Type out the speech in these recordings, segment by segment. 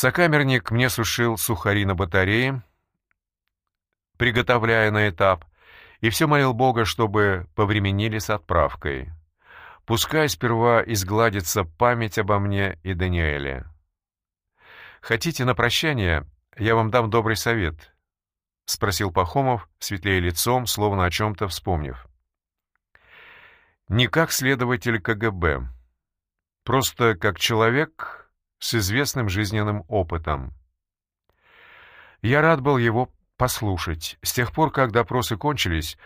Сокамерник мне сушил сухари на батарее, приготовляя на этап, и все молил Бога, чтобы повременили с отправкой. Пускай сперва изгладится память обо мне и Даниэле. Хотите на прощание, я вам дам добрый совет —— спросил Пахомов, светлее лицом, словно о чем-то вспомнив. «Не как следователь КГБ, просто как человек с известным жизненным опытом. Я рад был его послушать. С тех пор, как допросы кончились,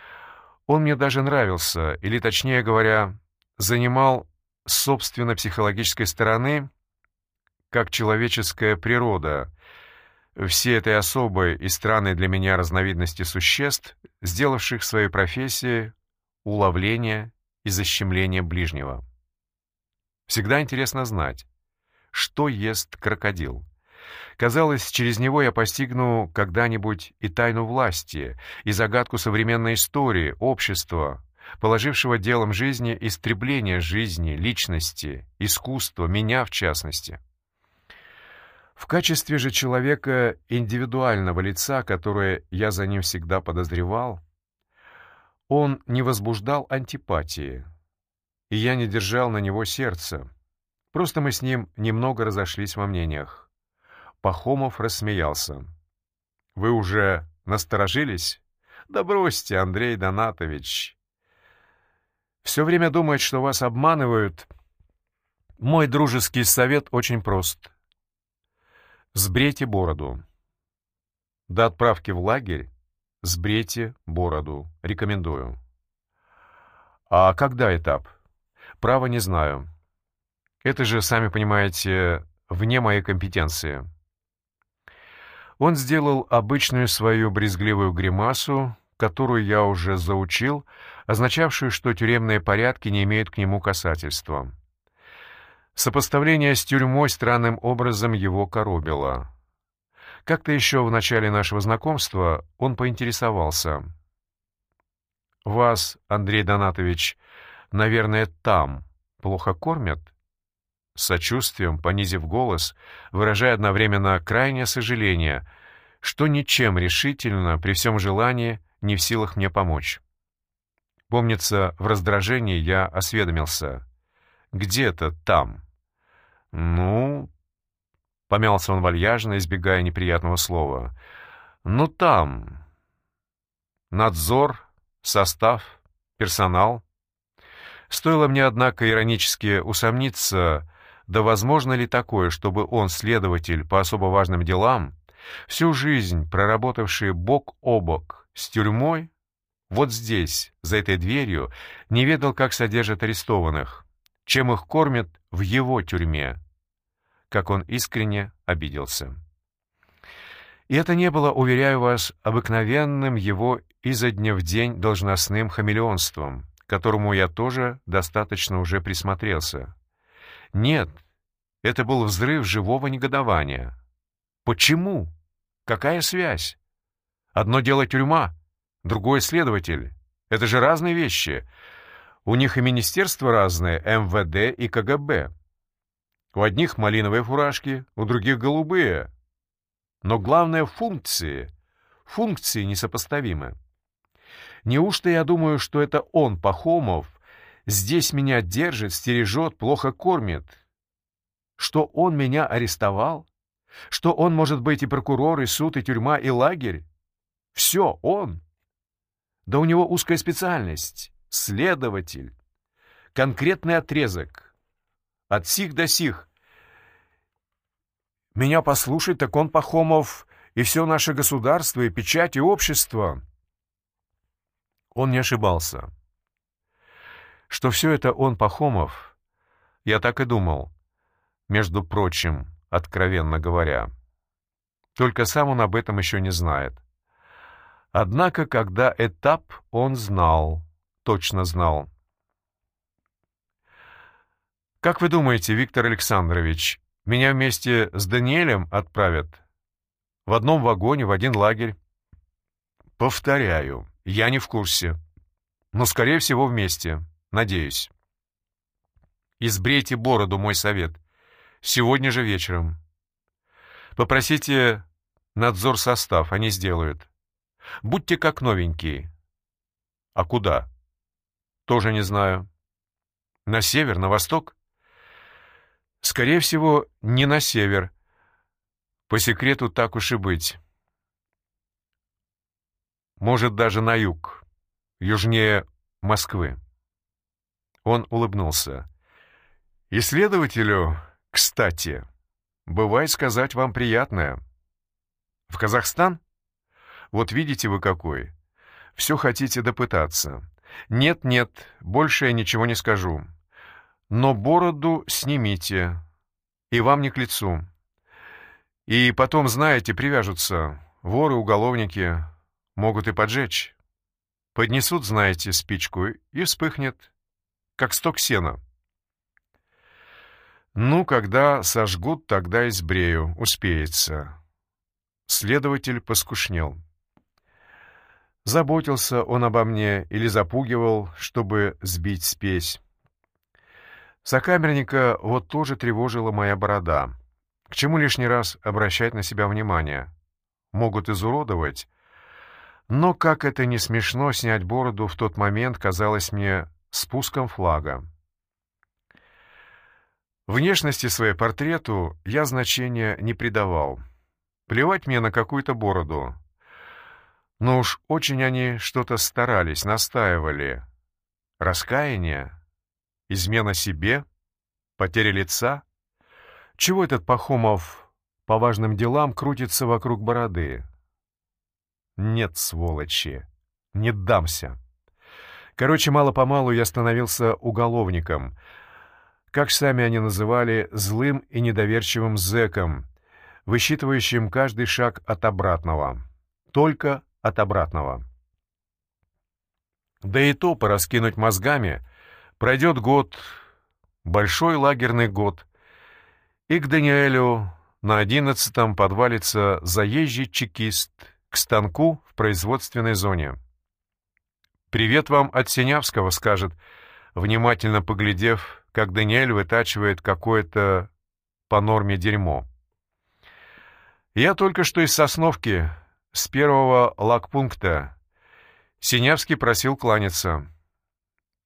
он мне даже нравился, или, точнее говоря, занимал собственно психологической стороны, как человеческая природа — все этой особой и странной для меня разновидности существ, сделавших своей профессией уловление и защемление ближнего. Всегда интересно знать, что ест крокодил. Казалось, через него я постигну когда-нибудь и тайну власти, и загадку современной истории, общества, положившего делом жизни истребление жизни, личности, искусства, меня в частности. В качестве же человека индивидуального лица, которое я за ним всегда подозревал, он не возбуждал антипатии, и я не держал на него сердца. Просто мы с ним немного разошлись во мнениях. Пахомов рассмеялся. «Вы уже насторожились?» «Да бросьте, Андрей Донатович. Все время думает, что вас обманывают. Мой дружеский совет очень прост. Сбрейте бороду. До отправки в лагерь сбрейте бороду. Рекомендую. А когда этап? Право не знаю. Это же, сами понимаете, вне моей компетенции. Он сделал обычную свою брезгливую гримасу, которую я уже заучил, означавшую, что тюремные порядки не имеют к нему касательства. Сопоставление с тюрьмой странным образом его коробило. Как-то еще в начале нашего знакомства он поинтересовался. «Вас, Андрей Донатович, наверное, там плохо кормят?» С сочувствием, понизив голос, выражая одновременно крайнее сожаление, что ничем решительно, при всем желании, не в силах мне помочь. Помнится, в раздражении я осведомился. «Где-то там». «Ну...» — помялся он вальяжно, избегая неприятного слова. «Ну там...» «Надзор, состав, персонал...» Стоило мне, однако, иронически усомниться, да возможно ли такое, чтобы он, следователь по особо важным делам, всю жизнь проработавший бок о бок с тюрьмой, вот здесь, за этой дверью, не ведал, как содержат арестованных, чем их кормят в его тюрьме, как он искренне обиделся. И это не было, уверяю вас, обыкновенным его изо дня в день должностным хамелеонством, которому я тоже достаточно уже присмотрелся. Нет, это был взрыв живого негодования. Почему? Какая связь? Одно дело тюрьма, другое следователь. Это же разные вещи. У них и министерства разные, МВД и КГБ. У одних малиновые фуражки, у других голубые. Но главное — функции. Функции несопоставимы. Неужто я думаю, что это он, Пахомов, здесь меня держит, стережет, плохо кормит? Что он меня арестовал? Что он может быть и прокурор, и суд, и тюрьма, и лагерь? Все он. Да у него узкая специальность — следователь. Конкретный отрезок — от сих до сих. Меня послушать, так он, Пахомов, и все наше государство, и печать, и общество. Он не ошибался. Что все это он, Пахомов, я так и думал, между прочим, откровенно говоря. Только сам он об этом еще не знает. Однако, когда этап он знал, точно знал. «Как вы думаете, Виктор Александрович, меня вместе с Даниэлем отправят? В одном вагоне, в один лагерь?» «Повторяю, я не в курсе. Но, скорее всего, вместе. Надеюсь». «Избрейте бороду, мой совет. Сегодня же вечером». Попросите надзор состав, они сделают. Будьте как новенькие. А куда? Тоже не знаю. На север, на восток? Скорее всего, не на север. По секрету так уж и быть. Может, даже на юг, южнее Москвы. Он улыбнулся. Исследователю, кстати, бывает сказать вам приятное. В Казахстан? Вот видите вы какой. Все хотите допытаться. Нет-нет, больше я ничего не скажу. Но бороду снимите, и вам не к лицу. И потом, знаете, привяжутся. Воры, уголовники могут и поджечь. Поднесут, знаете, спичку, и вспыхнет, как сток сена. Ну, когда сожгут, тогда и сбрею, успеется. Следователь поскушнел. Заботился он обо мне или запугивал, чтобы сбить спесь. Сокамерника вот тоже тревожила моя борода. К чему лишний раз обращать на себя внимание? Могут изуродовать. Но, как это не смешно, снять бороду в тот момент казалось мне спуском флага. Внешности своей портрету я значения не придавал. Плевать мне на какую-то бороду. Но уж очень они что-то старались, настаивали. Раскаяние? Измена себе? Потеря лица? Чего этот Пахомов по важным делам крутится вокруг бороды? Нет, сволочи, не дамся. Короче, мало-помалу я становился уголовником, как сами они называли, злым и недоверчивым зэком, высчитывающим каждый шаг от обратного. Только от обратного. Да и то пораскинуть мозгами пройдет год, большой лагерный год, и к Даниэлю на одиннадцатом подвалится заезжий чекист к станку в производственной зоне. «Привет вам от Синявского», — скажет, внимательно поглядев, как Даниэль вытачивает какое-то по норме дерьмо. «Я только что из Сосновки, с первого лагпункта. Синявский просил кланяться.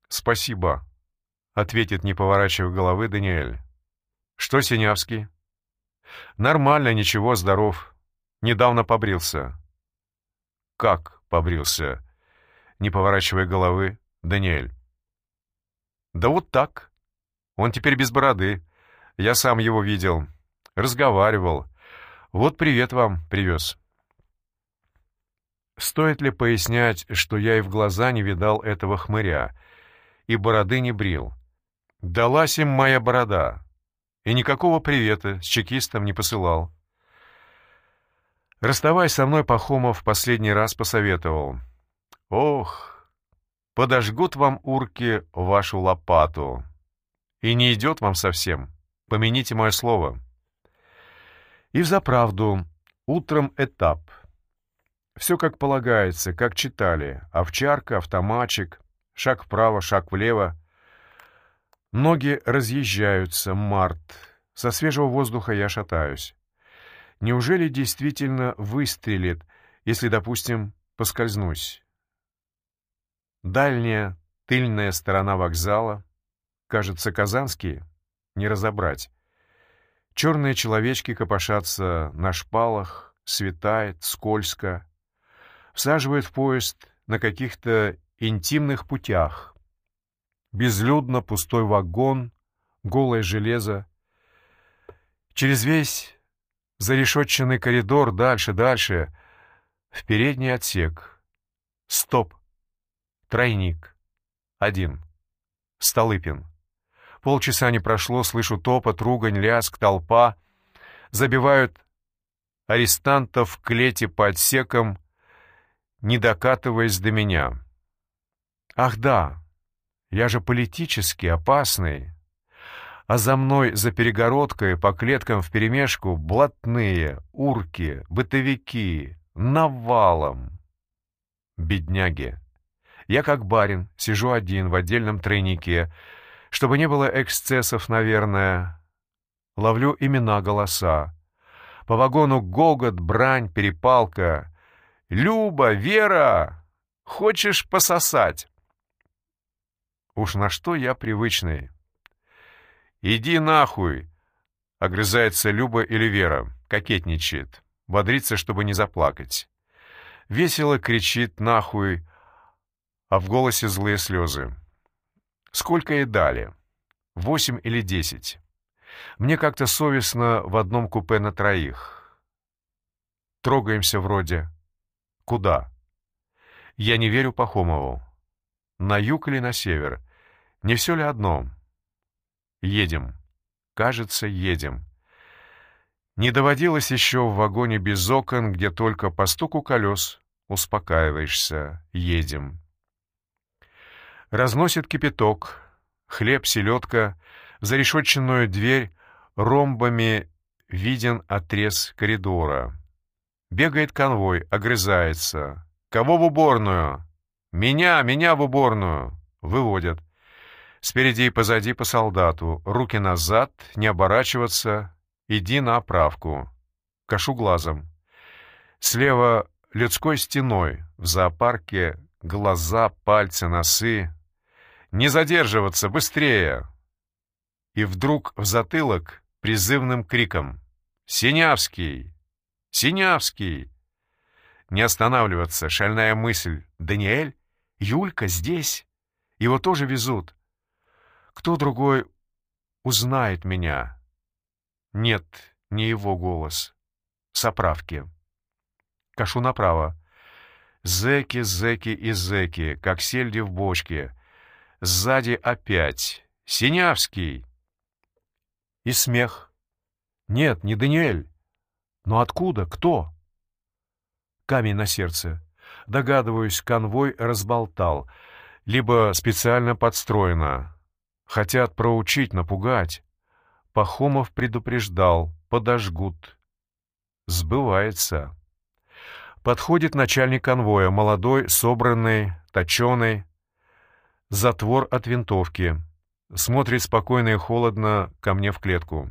«Спасибо», — ответит, не поворачивая головы, Даниэль. «Что Синявский?» «Нормально, ничего, здоров. Недавно побрился». «Как побрился?» Не поворачивая головы, Даниэль. «Да вот так. Он теперь без бороды. Я сам его видел. Разговаривал. Вот привет вам привез». Стоит ли пояснять, что я и в глаза не видал этого хмыря, и бороды не брил? Далась им моя борода, и никакого привета с чекистом не посылал. Расставаясь со мной, Пахомов последний раз посоветовал. «Ох, подожгут вам, урки, вашу лопату. И не идет вам совсем. Помяните мое слово». И взаправду, утром этап — все как полагается, как читали. Овчарка, автоматчик, шаг вправо, шаг влево. Ноги разъезжаются, март. Со свежего воздуха я шатаюсь. Неужели действительно выстрелит, если, допустим, поскользнусь? Дальняя, тыльная сторона вокзала. Кажется, казанские. Не разобрать. Черные человечки копошатся на шпалах, светает, скользко всаживает в поезд на каких-то интимных путях. Безлюдно пустой вагон, голое железо. Через весь зарешетченный коридор дальше, дальше, в передний отсек. Стоп. Тройник. Один. Столыпин. Полчаса не прошло, слышу топот, ругань, лязг, толпа. Забивают арестантов в клете по отсекам, не докатываясь до меня. «Ах да, я же политически опасный, а за мной за перегородкой по клеткам вперемешку блатные, урки, бытовики, навалом. Бедняги. Я как барин, сижу один в отдельном тройнике, чтобы не было эксцессов, наверное. Ловлю имена, голоса. По вагону гогот, брань, перепалка. «Люба, Вера, хочешь пососать?» Уж на что я привычный. «Иди нахуй!» — огрызается Люба или Вера, кокетничает, бодрится, чтобы не заплакать. Весело кричит «нахуй», а в голосе злые слезы. Сколько ей дали? Восемь или десять? Мне как-то совестно в одном купе на троих. Трогаемся вроде. Куда? Я не верю Пахомову. На юг или на север? Не все ли одно? Едем. Кажется, едем. Не доводилось еще в вагоне без окон, где только по стуку колес успокаиваешься. Едем. Разносит кипяток, хлеб, селедка, зарешетченную дверь ромбами виден отрез коридора. Бегает конвой, огрызается. «Кого в уборную?» «Меня, меня в уборную!» Выводят. Спереди и позади по солдату. Руки назад, не оборачиваться. Иди на оправку. Кашу глазом. Слева людской стеной. В зоопарке глаза, пальцы, носы. Не задерживаться, быстрее! И вдруг в затылок призывным криком «Синявский! Синявский!» Не останавливаться, шальная мысль «Даниэль? Юлька здесь? Его тоже везут. Кто другой узнает меня?» Нет, не его голос. С оправки. Кашу направо. Зеки, зеки и зеки, как сельди в бочке. Сзади опять. «Синявский!» И смех. «Нет, не Даниэль. Но откуда? Кто?» Камень на сердце. Догадываюсь, конвой разболтал. Либо специально подстроено. Хотят проучить, напугать. Пахомов предупреждал. Подожгут. Сбывается. Подходит начальник конвоя, молодой, собранный, точеный, затвор от винтовки. Смотрит спокойно и холодно ко мне в клетку.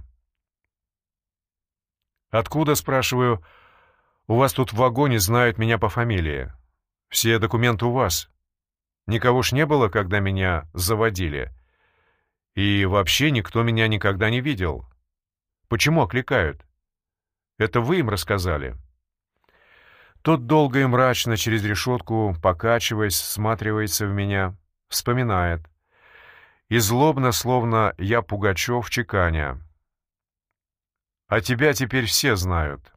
«Откуда, спрашиваю, у вас тут в вагоне знают меня по фамилии? Все документы у вас. Никого ж не было, когда меня заводили. И вообще никто меня никогда не видел. Почему окликают? Это вы им рассказали?» Тот долго и мрачно через решетку, покачиваясь, всматривается в меня — Вспоминает. И злобно, словно я Пугачев чеканя. А тебя теперь все знают.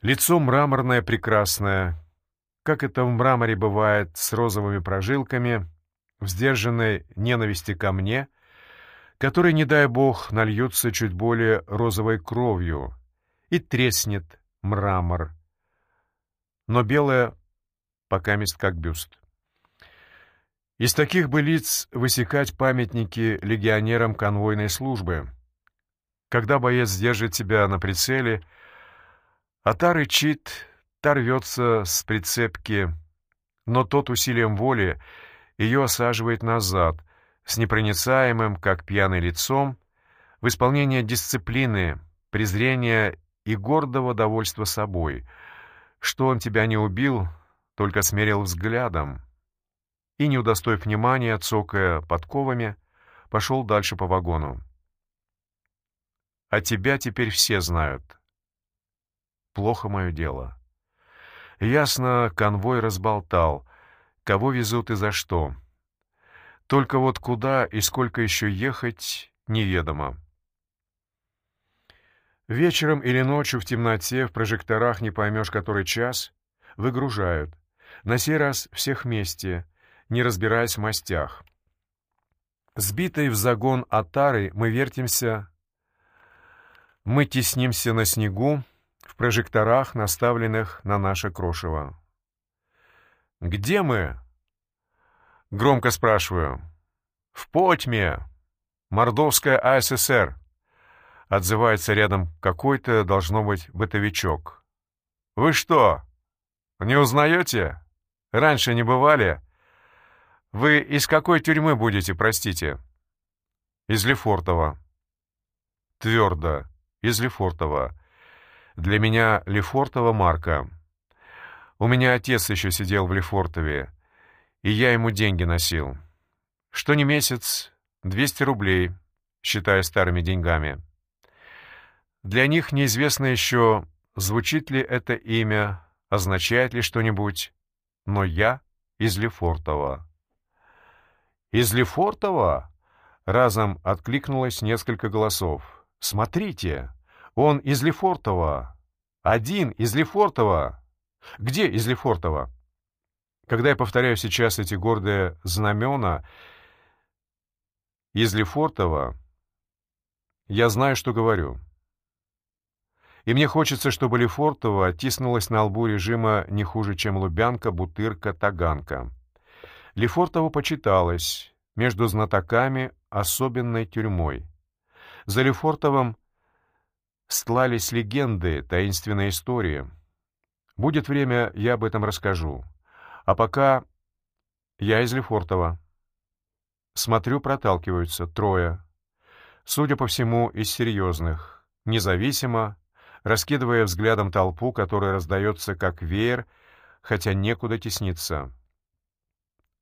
Лицо мраморное прекрасное, как это в мраморе бывает, с розовыми прожилками, в сдержанной ненависти ко мне, который, не дай бог, нальется чуть более розовой кровью, и треснет мрамор. Но белое пока мест как бюст. Из таких бы лиц высекать памятники легионерам конвойной службы. Когда боец держит тебя на прицеле, а та рычит, та рвется с прицепки, но тот усилием воли ее осаживает назад, с непроницаемым, как пьяный лицом, в исполнение дисциплины, презрения и гордого довольства собой, что он тебя не убил, только смерил взглядом, и, не удостоив внимания, цокая подковами, пошел дальше по вагону. «А тебя теперь все знают». «Плохо мое дело». Ясно, конвой разболтал, кого везут и за что. Только вот куда и сколько еще ехать, неведомо. Вечером или ночью в темноте, в прожекторах не поймешь который час, выгружают. На сей раз всех вместе — не разбираясь в мастях. Сбитые в загон отары, мы вертимся, мы теснимся на снегу, в прожекторах, наставленных на наше крошево. «Где мы?» — громко спрашиваю. «В Потьме! Мордовская АССР!» Отзывается рядом какой-то, должно быть, бытовичок. «Вы что, не узнаете? Раньше не бывали?» Вы из какой тюрьмы будете, простите? Из Лефортово. Твердо. из Лефортова. Для меня Лефортова Марка. У меня отец еще сидел в Лефортове, и я ему деньги носил. Что не месяц, 200 рублей, считая старыми деньгами. Для них неизвестно еще, звучит ли это имя, означает ли что-нибудь, но я из Лефортова. «Из Лефортова?» — разом откликнулось несколько голосов. «Смотрите, он из Лефортова! Один из Лефортова! Где из Лефортова?» Когда я повторяю сейчас эти гордые знамена из Лефортова, я знаю, что говорю. И мне хочется, чтобы Лефортово оттиснулось на лбу режима не хуже, чем Лубянка, Бутырка, Таганка. Лефортово почиталось между знатоками особенной тюрьмой. За Лефортовым стлались легенды, таинственные истории. Будет время, я об этом расскажу. А пока я из Лефортова. Смотрю, проталкиваются трое. Судя по всему, из серьезных. Независимо, раскидывая взглядом толпу, которая раздается как веер, хотя некуда тесниться.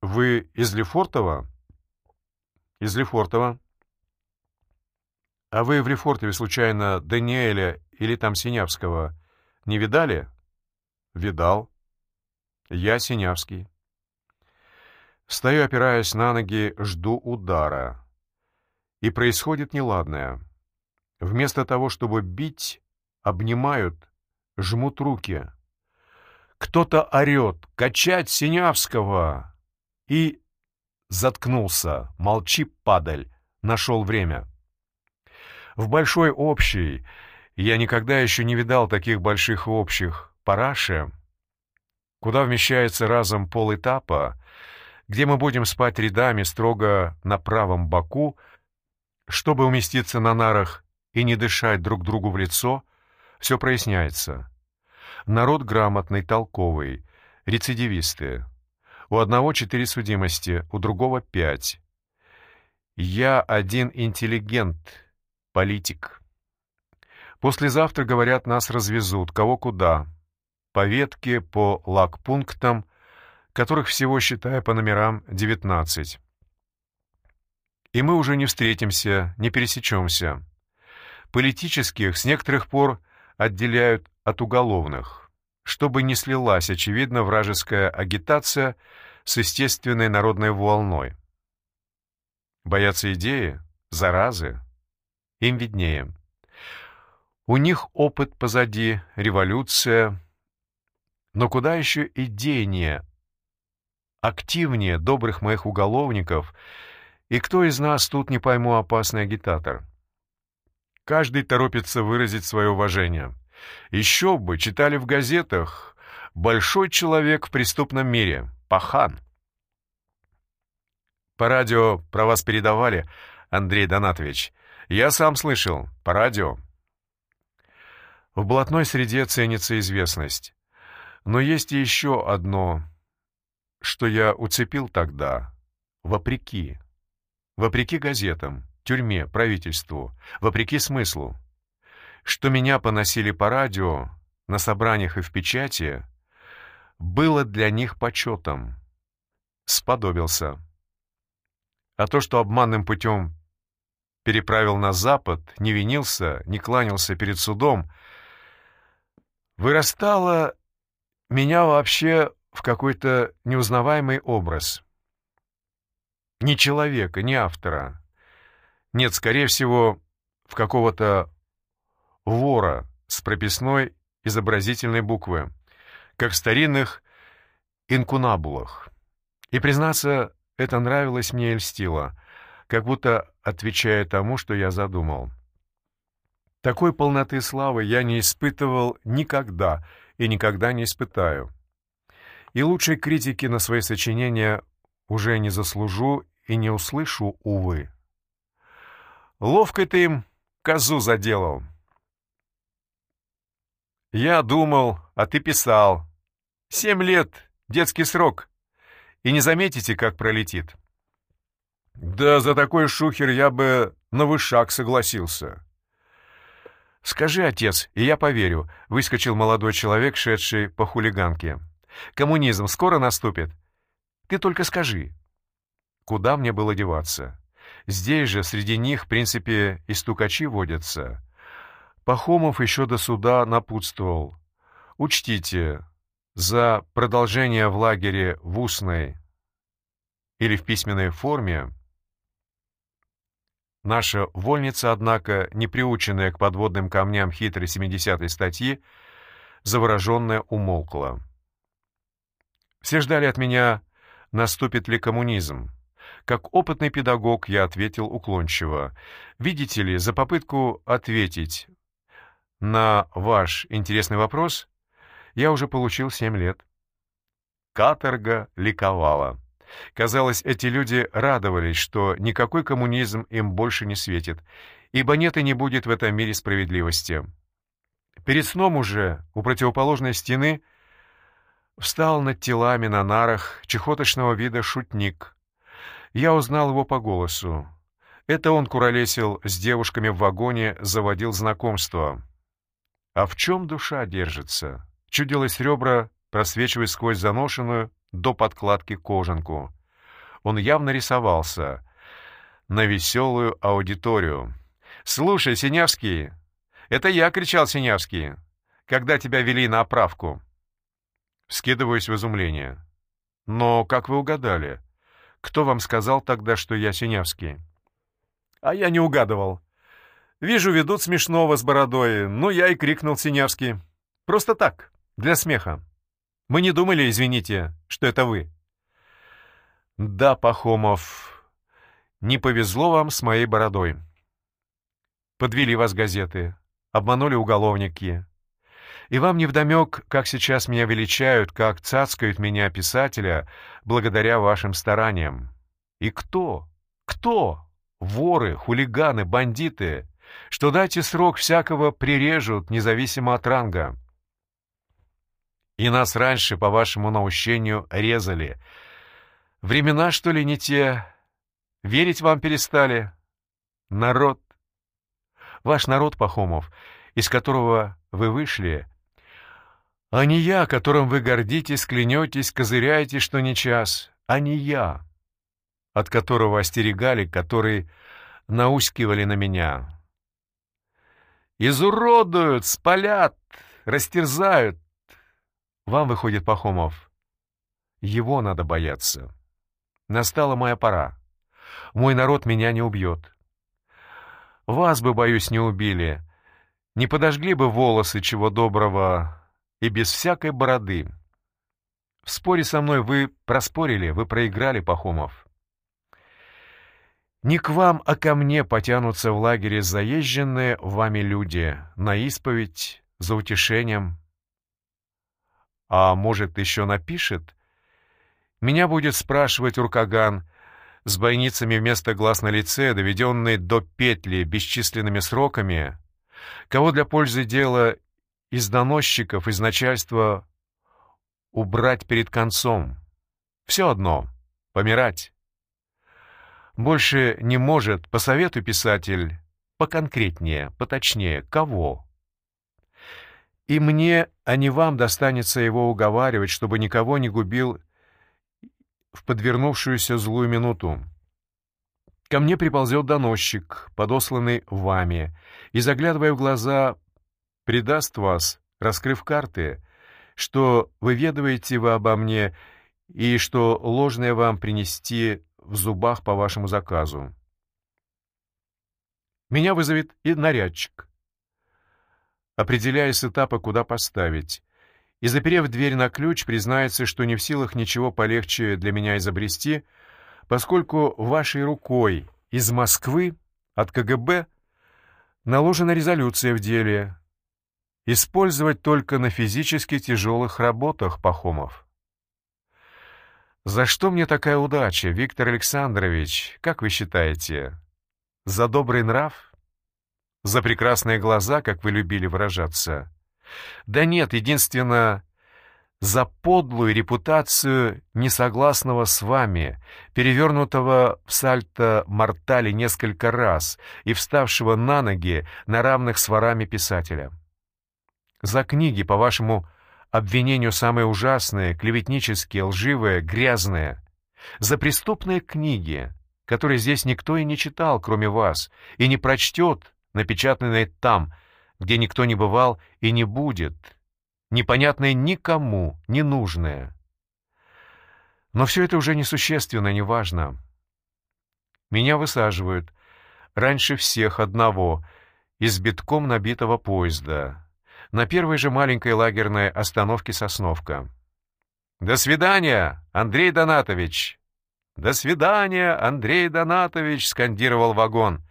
«Вы из Лефортова?» «Из Лефортова». «А вы в Лефортове, случайно, Даниэля или там Синявского не видали?» «Видал». «Я Синявский». Стою, опираясь на ноги, жду удара. И происходит неладное. Вместо того, чтобы бить, обнимают, жмут руки. Кто-то орет «Качать Синявского!» И заткнулся. «Молчи, падаль!» Нашел время. В большой общей, я никогда еще не видал таких больших общих, параше, куда вмещается разом пол этапа, где мы будем спать рядами строго на правом боку, чтобы уместиться на нарах и не дышать друг другу в лицо, все проясняется. Народ грамотный, толковый, рецидивисты. У одного четыре судимости, у другого пять. Я один интеллигент, политик. Послезавтра, говорят, нас развезут, кого куда. По ветке, по лагпунктам, которых всего, считая по номерам, девятнадцать. И мы уже не встретимся, не пересечемся. Политических с некоторых пор отделяют от уголовных чтобы не слилась, очевидно, вражеская агитация с естественной народной волной. Боятся идеи, заразы, им виднее. У них опыт позади, революция, но куда еще идейнее, активнее добрых моих уголовников, и кто из нас тут, не пойму, опасный агитатор? Каждый торопится выразить свое уважение — еще бы, читали в газетах. Большой человек в преступном мире. Пахан. По радио про вас передавали, Андрей Донатович. Я сам слышал. По радио. В блатной среде ценится известность. Но есть еще одно, что я уцепил тогда. Вопреки. Вопреки газетам, тюрьме, правительству. Вопреки смыслу что меня поносили по радио, на собраниях и в печати, было для них почетом. Сподобился. А то, что обманным путем переправил на Запад, не винился, не кланялся перед судом, вырастало меня вообще в какой-то неузнаваемый образ. Ни человека, ни автора. Нет, скорее всего, в какого-то вора с прописной изобразительной буквы, как в старинных инкунабулах. И, признаться, это нравилось мне и льстило, как будто отвечая тому, что я задумал. Такой полноты славы я не испытывал никогда и никогда не испытаю. И лучшей критики на свои сочинения уже не заслужу и не услышу, увы. Ловко ты им козу заделал. Я думал, а ты писал. Семь лет, детский срок. И не заметите, как пролетит. Да за такой шухер я бы на вышаг согласился. «Скажи, отец, и я поверю», — выскочил молодой человек, шедший по хулиганке. «Коммунизм скоро наступит? Ты только скажи». Куда мне было деваться? Здесь же, среди них, в принципе, и стукачи водятся. Пахомов еще до суда напутствовал. «Учтите, за продолжение в лагере в устной или в письменной форме Наша вольница, однако, не приученная к подводным камням хитрой 70-й статьи, завороженная умолкла. Все ждали от меня, наступит ли коммунизм. Как опытный педагог я ответил уклончиво. Видите ли, за попытку ответить на ваш интересный вопрос я уже получил семь лет. Каторга ликовала. Казалось, эти люди радовались, что никакой коммунизм им больше не светит, ибо нет и не будет в этом мире справедливости. Перед сном уже у противоположной стены встал над телами на нарах чехоточного вида шутник. Я узнал его по голосу. Это он куролесил с девушками в вагоне, заводил знакомство. А в чем душа держится? Чудилось ребра, просвечивая сквозь заношенную, до подкладки кожанку. Он явно рисовался на веселую аудиторию. «Слушай, Синявский, это я кричал, Синявский, когда тебя вели на оправку». Скидываюсь в изумление. «Но как вы угадали? Кто вам сказал тогда, что я Синявский?» «А я не угадывал. Вижу, ведут смешного с бородой, ну я и крикнул Синявский. Просто так, для смеха. Мы не думали, извините, что это вы». «Да, Пахомов, не повезло вам с моей бородой. Подвели вас газеты, обманули уголовники. И вам невдомек, как сейчас меня величают, как цацкают меня писателя, благодаря вашим стараниям. И кто? Кто? Воры, хулиганы, бандиты, что дайте срок всякого прирежут, независимо от ранга. И нас раньше, по вашему наущению, резали. Времена, что ли, не те? Верить вам перестали? Народ. Ваш народ, Пахомов, из которого вы вышли, а не я, которым вы гордитесь, клянетесь, козыряете, что не час, а не я, от которого остерегали, который наускивали на меня. Изуродуют, спалят, растерзают, вам выходит Пахомов. Его надо бояться. Настала моя пора. Мой народ меня не убьет. Вас бы, боюсь, не убили. Не подожгли бы волосы чего доброго и без всякой бороды. В споре со мной вы проспорили, вы проиграли, Пахомов. Не к вам, а ко мне потянутся в лагере заезженные вами люди на исповедь, за утешением, а может, еще напишет? Меня будет спрашивать Уркаган с бойницами вместо глаз на лице, доведенный до петли бесчисленными сроками, кого для пользы дела из доносчиков, из начальства убрать перед концом. Все одно — помирать. Больше не может, по совету писатель, поконкретнее, поточнее, кого? И мне, а не вам, достанется его уговаривать, чтобы никого не губил в подвернувшуюся злую минуту. Ко мне приползет доносчик, подосланный вами, и, заглядывая в глаза, предаст вас, раскрыв карты, что выведываете вы обо мне и что ложное вам принести в зубах по вашему заказу. Меня вызовет и нарядчик определяя с этапа, куда поставить, и, заперев дверь на ключ, признается, что не в силах ничего полегче для меня изобрести, поскольку вашей рукой из Москвы от КГБ наложена резолюция в деле использовать только на физически тяжелых работах, Пахомов. За что мне такая удача, Виктор Александрович, как вы считаете? За добрый нрав? За прекрасные глаза, как вы любили выражаться. Да нет, единственно, за подлую репутацию несогласного с вами, перевернутого в сальто-мортале несколько раз и вставшего на ноги на равных с ворами писателя. За книги, по вашему обвинению, самые ужасные, клеветнические, лживые, грязные. За преступные книги, которые здесь никто и не читал, кроме вас, и не прочтет, напечатанные там, где никто не бывал и не будет, непонятное никому, не нужное. Но все это уже несущественно, неважно. Меня высаживают раньше всех одного из битком набитого поезда на первой же маленькой лагерной остановке Сосновка. «До свидания, Андрей Донатович!» «До свидания, Андрей Донатович!» — скандировал вагон.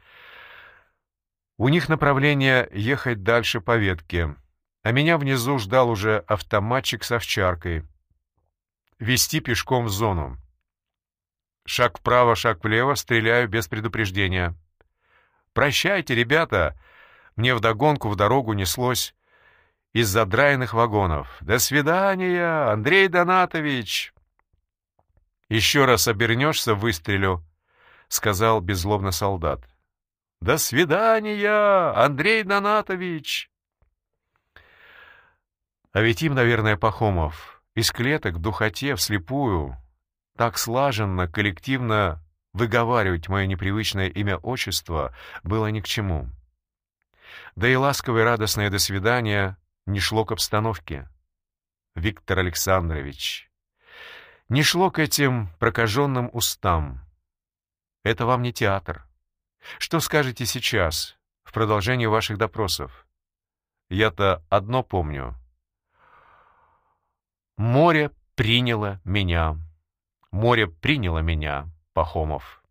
У них направление ехать дальше по ветке, а меня внизу ждал уже автоматчик с овчаркой. Вести пешком в зону. Шаг вправо, шаг влево, стреляю без предупреждения. «Прощайте, ребята!» Мне вдогонку в дорогу неслось из задраенных вагонов. «До свидания, Андрей Донатович!» «Еще раз обернешься, выстрелю», — сказал беззлобно солдат. «До свидания, Андрей Донатович!» А ведь им, наверное, Пахомов, из клеток в духоте, вслепую, так слаженно, коллективно выговаривать мое непривычное имя-отчество было ни к чему. Да и ласковое радостное «до свидания» не шло к обстановке. Виктор Александрович, не шло к этим прокаженным устам. Это вам не театр. Что скажете сейчас, в продолжении ваших допросов? Я-то одно помню. Море приняло меня. Море приняло меня, Пахомов.